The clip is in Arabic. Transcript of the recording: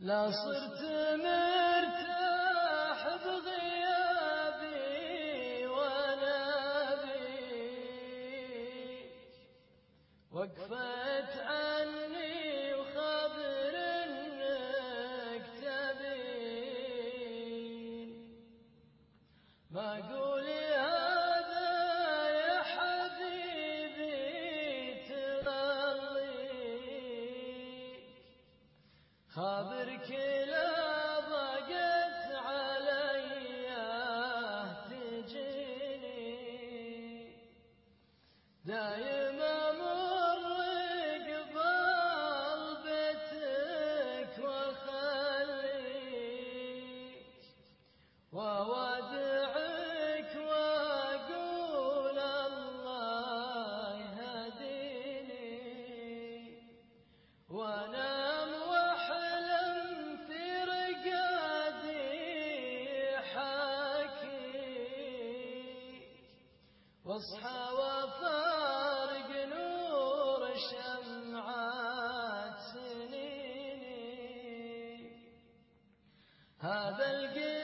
لا صرت مرتاح بغيابي ولا بيك. وقفت عني وخبر انك تبي ما قولي خابرك لا ضاقت علي تجيني. دايم واصحى وفارق نور شمعات سنيني. هذا القدام